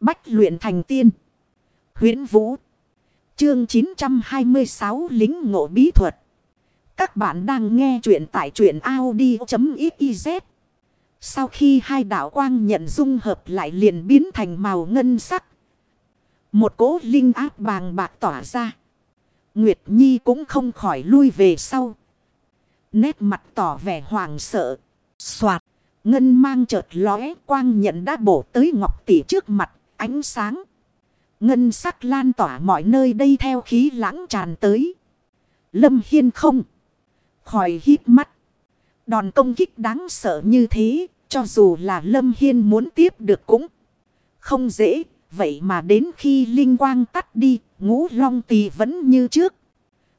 Bách luyện thành tiên. huyễn Vũ. Chương 926 lính ngộ bí thuật. Các bạn đang nghe truyện tại truyện Audi.xyz. Sau khi hai đạo quang nhận dung hợp lại liền biến thành màu ngân sắc. Một cỗ linh áp bàng bạc tỏa ra. Nguyệt Nhi cũng không khỏi lui về sau. Nét mặt tỏ vẻ hoàng sợ. Xoạt. Ngân mang chợt lóe, quang nhận đã bổ tới ngọc tỷ trước mặt. Ánh sáng. Ngân sắc lan tỏa mọi nơi đây theo khí lãng tràn tới. Lâm Hiên không. Khỏi hít mắt. Đòn công kích đáng sợ như thế. Cho dù là Lâm Hiên muốn tiếp được cũng không dễ. Vậy mà đến khi linh quang tắt đi. Ngũ long tì vẫn như trước.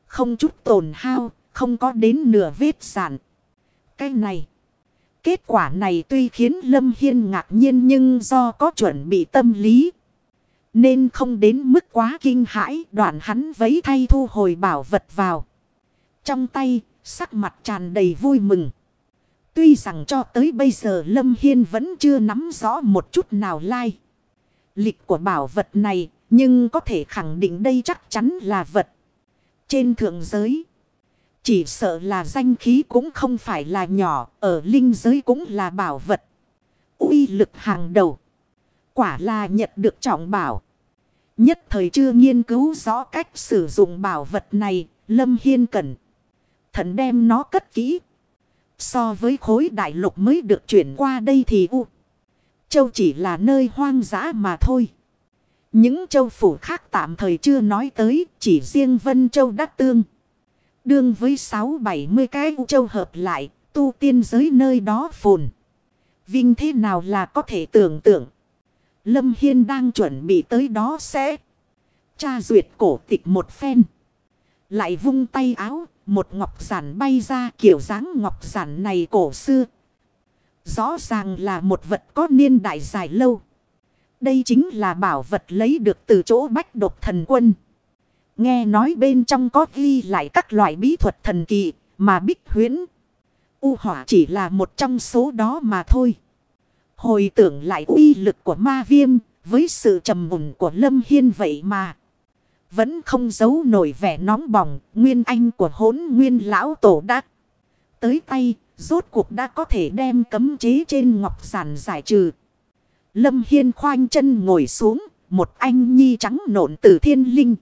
Không chút tổn hao. Không có đến nửa vết sản. Cái này. Kết quả này tuy khiến Lâm Hiên ngạc nhiên nhưng do có chuẩn bị tâm lý. Nên không đến mức quá kinh hãi đoạn hắn vấy thay thu hồi bảo vật vào. Trong tay, sắc mặt tràn đầy vui mừng. Tuy rằng cho tới bây giờ Lâm Hiên vẫn chưa nắm rõ một chút nào lai. Lịch của bảo vật này, nhưng có thể khẳng định đây chắc chắn là vật. Trên thượng giới. Chỉ sợ là danh khí cũng không phải là nhỏ, ở linh giới cũng là bảo vật. uy lực hàng đầu. Quả là nhận được trọng bảo. Nhất thời chưa nghiên cứu rõ cách sử dụng bảo vật này, Lâm Hiên cần. Thận đem nó cất kỹ. So với khối đại lục mới được chuyển qua đây thì U. Châu chỉ là nơi hoang dã mà thôi. Những châu phủ khác tạm thời chưa nói tới, chỉ riêng Vân Châu Đắc Tương. Đương với 6-70 cái U Châu hợp lại, tu tiên giới nơi đó phồn. Vinh thế nào là có thể tưởng tượng. Lâm Hiên đang chuẩn bị tới đó sẽ tra duyệt cổ tịch một phen. Lại vung tay áo, một ngọc giản bay ra kiểu dáng ngọc giản này cổ xưa. Rõ ràng là một vật có niên đại dài lâu. Đây chính là bảo vật lấy được từ chỗ bách độc thần quân. Nghe nói bên trong có ghi lại các loại bí thuật thần kỳ mà bích huyễn. U hỏa chỉ là một trong số đó mà thôi. Hồi tưởng lại uy lực của ma viêm với sự trầm mùn của Lâm Hiên vậy mà. Vẫn không giấu nổi vẻ nóng bỏng, nguyên anh của hốn nguyên lão tổ đã tới tay, rốt cuộc đã có thể đem cấm chế trên ngọc giản giải trừ. Lâm Hiên khoanh chân ngồi xuống, một anh nhi trắng nộn từ thiên linh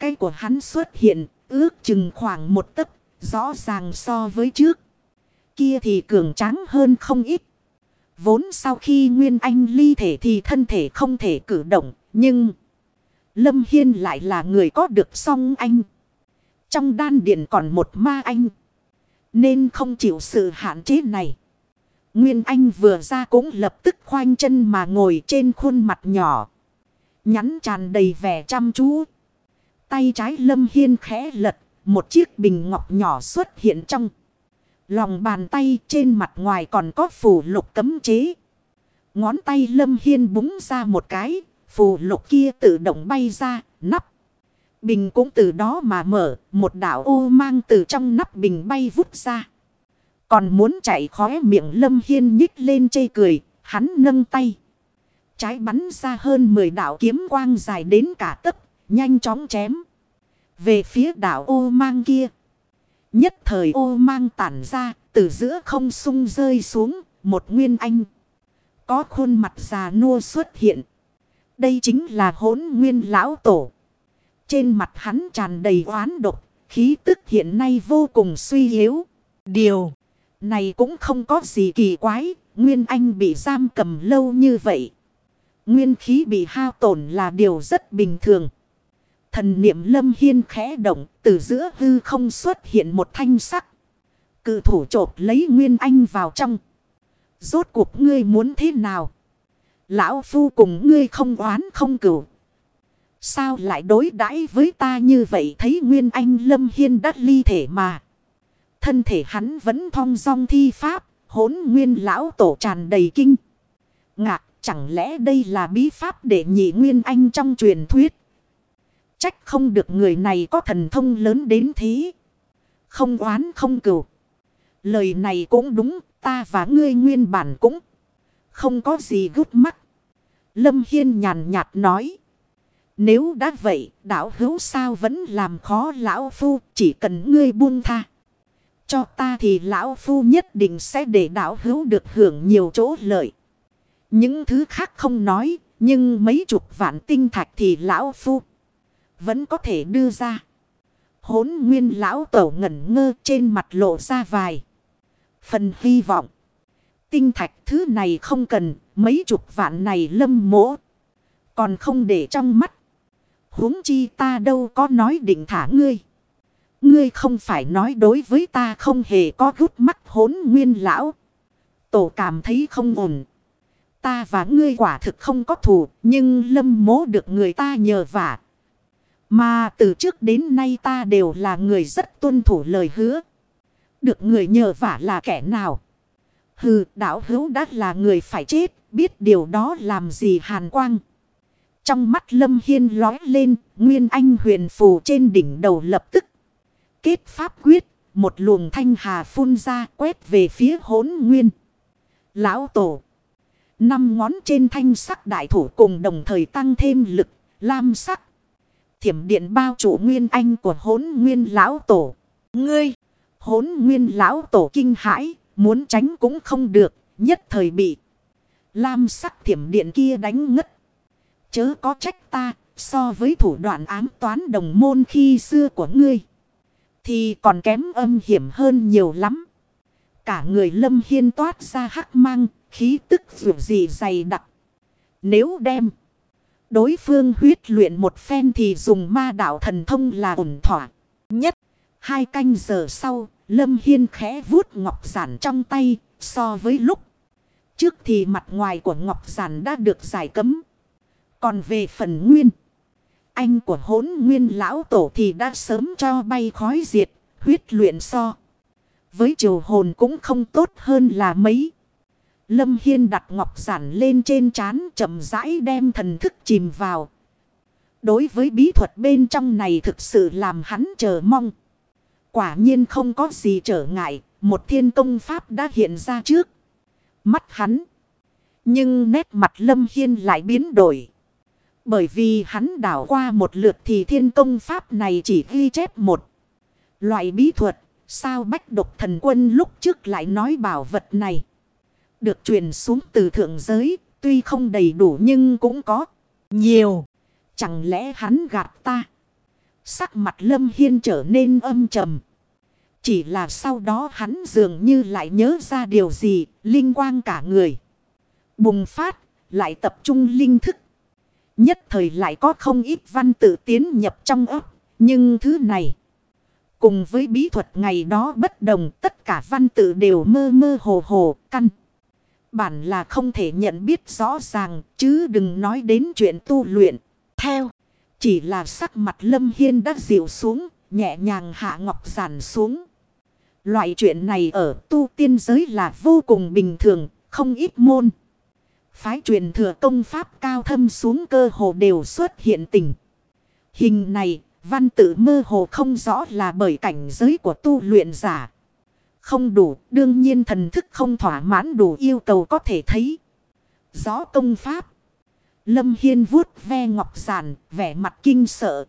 cái của hắn xuất hiện, ước chừng khoảng một tấc, rõ ràng so với trước. Kia thì cường tráng hơn không ít. Vốn sau khi Nguyên Anh ly thể thì thân thể không thể cử động, nhưng... Lâm Hiên lại là người có được song anh. Trong đan điện còn một ma anh. Nên không chịu sự hạn chế này. Nguyên Anh vừa ra cũng lập tức khoanh chân mà ngồi trên khuôn mặt nhỏ. Nhắn tràn đầy vẻ chăm chú. Tay trái Lâm Hiên khẽ lật. Một chiếc bình ngọc nhỏ xuất hiện trong. Lòng bàn tay trên mặt ngoài còn có phù lục cấm chế. Ngón tay Lâm Hiên búng ra một cái. Phù lục kia tự động bay ra, nắp. Bình cũng từ đó mà mở, một đảo ô mang từ trong nắp bình bay vút ra. Còn muốn chạy khóe miệng Lâm Hiên nhích lên chê cười, hắn nâng tay. Trái bắn ra hơn 10 đảo kiếm quang dài đến cả tấc, nhanh chóng chém. Về phía đảo ô mang kia. Nhất thời ô mang tản ra, từ giữa không sung rơi xuống, một nguyên anh. Có khuôn mặt già nua xuất hiện. Đây chính là hốn nguyên lão tổ. Trên mặt hắn tràn đầy oán độc, khí tức hiện nay vô cùng suy yếu. Điều này cũng không có gì kỳ quái, Nguyên Anh bị giam cầm lâu như vậy. Nguyên khí bị hao tổn là điều rất bình thường. Thần niệm lâm hiên khẽ động, từ giữa hư không xuất hiện một thanh sắc. Cự thủ trộp lấy Nguyên Anh vào trong. Rốt cuộc ngươi muốn thế nào? Lão Phu cùng ngươi không oán không cửu. Sao lại đối đãi với ta như vậy thấy Nguyên Anh Lâm Hiên đắt ly thể mà. Thân thể hắn vẫn thong dong thi pháp, hốn nguyên lão tổ tràn đầy kinh. Ngạc, chẳng lẽ đây là bí pháp để nhị Nguyên Anh trong truyền thuyết? Trách không được người này có thần thông lớn đến thế. Không oán không cửu. Lời này cũng đúng, ta và ngươi nguyên bản cũng không có gì gút mắt. Lâm Hiên nhàn nhạt nói. Nếu đã vậy, đảo hữu sao vẫn làm khó lão phu, chỉ cần ngươi buông tha. Cho ta thì lão phu nhất định sẽ để đảo hữu được hưởng nhiều chỗ lợi. Những thứ khác không nói, nhưng mấy chục vạn tinh thạch thì lão phu vẫn có thể đưa ra. Hốn nguyên lão tổ ngẩn ngơ trên mặt lộ ra vài. Phần hy vọng. Tinh thạch thứ này không cần, mấy chục vạn này lâm mỗ. Còn không để trong mắt huống chi ta đâu có nói định thả ngươi. Ngươi không phải nói đối với ta không hề có gút mắt hốn nguyên lão. Tổ cảm thấy không ổn. Ta và ngươi quả thực không có thù, nhưng lâm mố được người ta nhờ vả. Mà từ trước đến nay ta đều là người rất tuân thủ lời hứa. Được người nhờ vả là kẻ nào? Hừ, đảo hữu đã là người phải chết, biết điều đó làm gì hàn quang. Trong mắt Lâm Hiên lói lên, Nguyên Anh huyền phù trên đỉnh đầu lập tức. Kết pháp quyết, một luồng thanh hà phun ra quét về phía hốn nguyên. Lão Tổ. Năm ngón trên thanh sắc đại thủ cùng đồng thời tăng thêm lực, lam sắc. Thiểm điện bao chủ Nguyên Anh của hốn nguyên Lão Tổ. Ngươi, hốn nguyên Lão Tổ kinh hãi, muốn tránh cũng không được, nhất thời bị. Lam sắc thiểm điện kia đánh ngất. Chớ có trách ta so với thủ đoạn ám toán đồng môn khi xưa của ngươi. Thì còn kém âm hiểm hơn nhiều lắm. Cả người lâm hiên toát ra hắc mang, khí tức dù gì dày đặc. Nếu đem đối phương huyết luyện một phen thì dùng ma đạo thần thông là ổn thỏa nhất. Hai canh giờ sau, lâm hiên khẽ vuốt ngọc giản trong tay so với lúc. Trước thì mặt ngoài của ngọc giản đã được giải cấm. Còn về phần nguyên. Anh của hốn nguyên lão tổ thì đã sớm cho bay khói diệt. Huyết luyện so. Với triều hồn cũng không tốt hơn là mấy. Lâm Hiên đặt ngọc giản lên trên trán chậm rãi đem thần thức chìm vào. Đối với bí thuật bên trong này thực sự làm hắn chờ mong. Quả nhiên không có gì trở ngại. Một thiên công pháp đã hiện ra trước. Mắt hắn. Nhưng nét mặt Lâm Hiên lại biến đổi. Bởi vì hắn đảo qua một lượt thì thiên công pháp này chỉ ghi chép một. Loại bí thuật, sao bách độc thần quân lúc trước lại nói bảo vật này. Được truyền xuống từ thượng giới, tuy không đầy đủ nhưng cũng có nhiều. Chẳng lẽ hắn gạt ta? Sắc mặt lâm hiên trở nên âm trầm. Chỉ là sau đó hắn dường như lại nhớ ra điều gì, linh quang cả người. Bùng phát, lại tập trung linh thức Nhất thời lại có không ít văn tự tiến nhập trong ấp. Nhưng thứ này. Cùng với bí thuật ngày đó bất đồng tất cả văn tự đều mơ mơ hồ hồ căn. Bản là không thể nhận biết rõ ràng chứ đừng nói đến chuyện tu luyện. Theo. Chỉ là sắc mặt lâm hiên đã dịu xuống. Nhẹ nhàng hạ ngọc giản xuống. Loại chuyện này ở tu tiên giới là vô cùng bình thường. Không ít môn. Phái truyền thừa công pháp cao thâm xuống cơ hồ đều xuất hiện tình. Hình này, văn tự mơ hồ không rõ là bởi cảnh giới của tu luyện giả. Không đủ, đương nhiên thần thức không thỏa mãn đủ yêu cầu có thể thấy. gió công pháp. Lâm Hiên vuốt ve ngọc giản, vẻ mặt kinh sợ.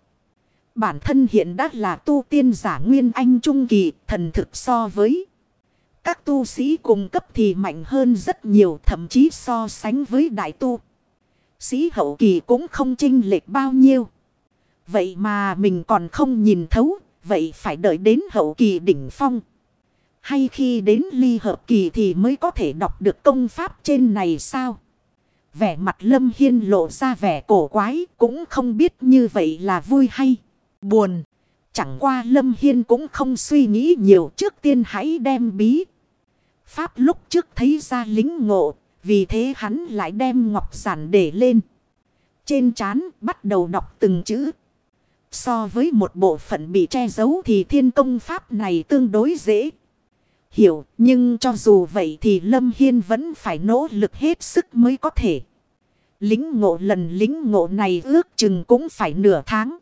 Bản thân hiện đã là tu tiên giả nguyên anh trung kỳ, thần thực so với các tu sĩ cùng cấp thì mạnh hơn rất nhiều thậm chí so sánh với đại tu. Sĩ hậu kỳ cũng không chênh lệch bao nhiêu. Vậy mà mình còn không nhìn thấu, vậy phải đợi đến hậu kỳ đỉnh phong. Hay khi đến ly hợp kỳ thì mới có thể đọc được công pháp trên này sao? Vẻ mặt lâm hiên lộ ra vẻ cổ quái cũng không biết như vậy là vui hay buồn. Chẳng qua lâm hiên cũng không suy nghĩ nhiều trước tiên hãy đem bí. Pháp lúc trước thấy ra lính ngộ, vì thế hắn lại đem ngọc giản để lên. Trên chán bắt đầu đọc từng chữ. So với một bộ phận bị che giấu thì thiên công pháp này tương đối dễ. Hiểu, nhưng cho dù vậy thì Lâm Hiên vẫn phải nỗ lực hết sức mới có thể. Lính ngộ lần lính ngộ này ước chừng cũng phải nửa tháng.